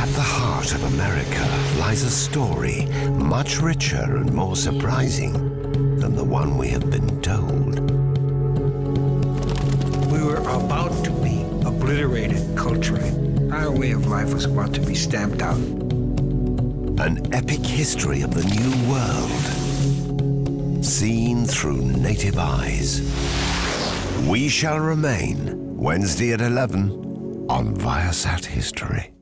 At the heart of America lies a story much richer and more surprising than the one we have been told. We were about to be obliterated culturally. Our way of life was about to be stamped out. An epic history of the new world, seen through native eyes. We shall remain Wednesday at 11 on Viasat History.